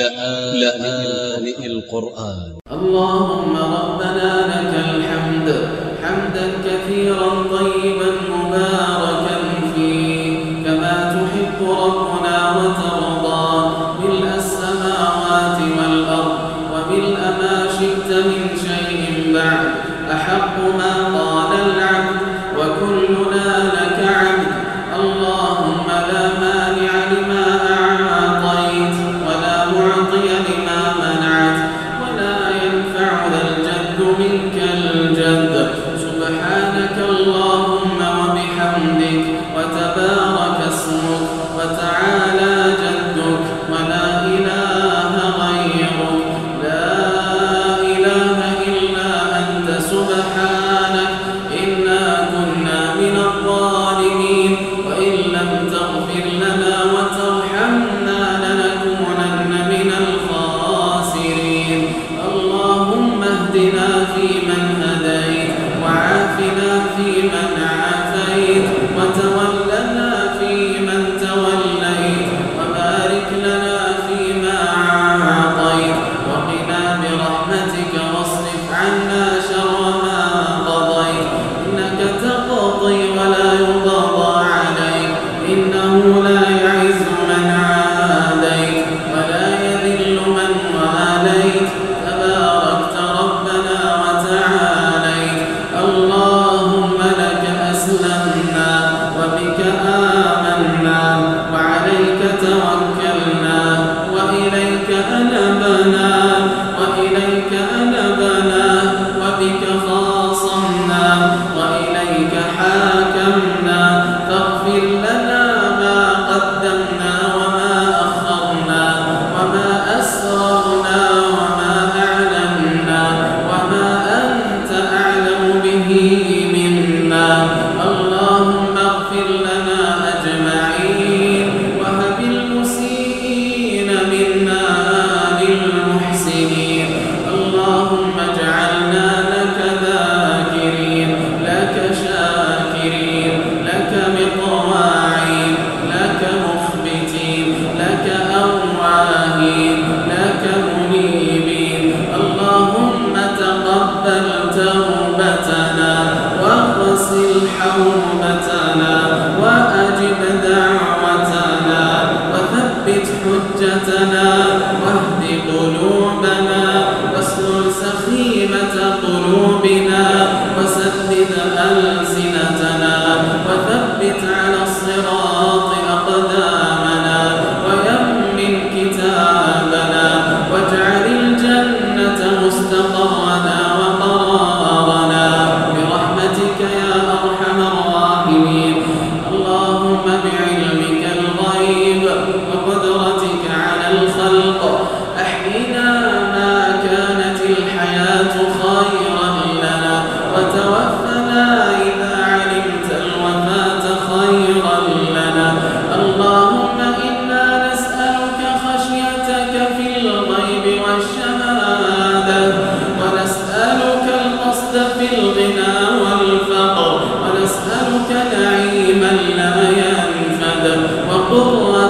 لآن القرآن. اللهم ربنا سبحانك قلوبنا وسدد ألسنتنا.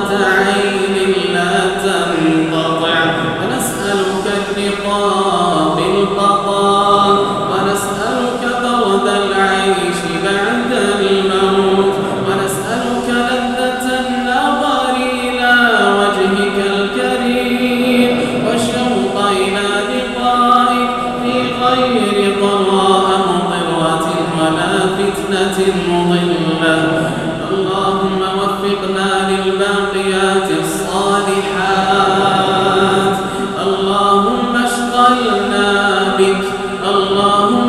وقرة الله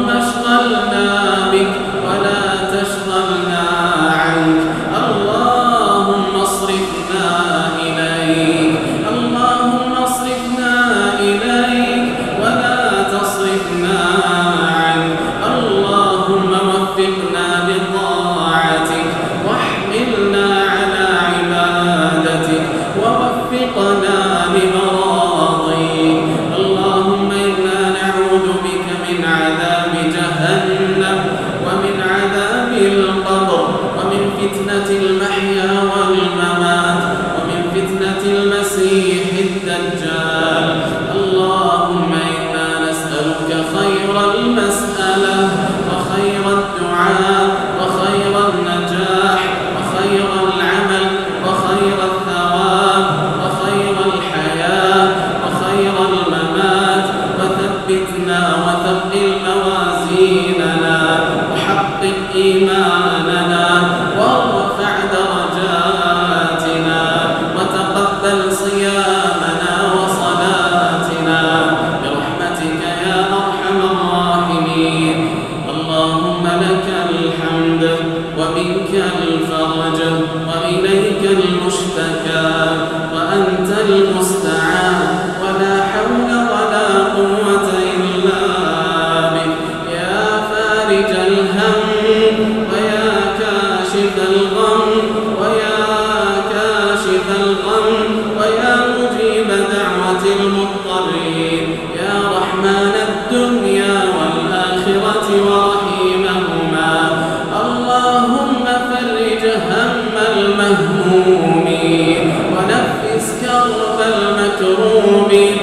المهمومين ونفس كرب المكرومين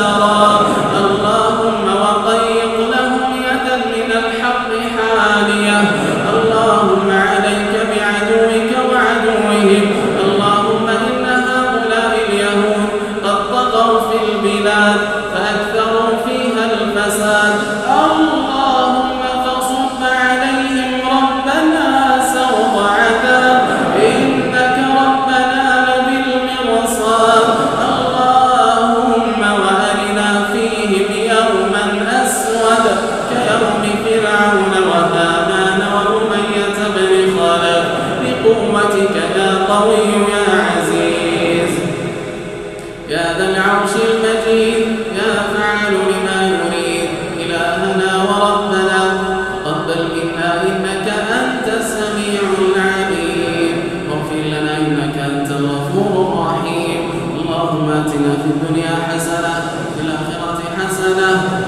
ترى بقوتك يا قوي يا عزيز. يا ذا العرش المجيد يا فعال لما يريد. إلهنا وربنا تقبل منا إنك أنت السميع العليم. واغفر لنا إنك أنت الغفور الرحيم. اللهم آتنا في الدنيا حسنة وفي الآخرة حسنة.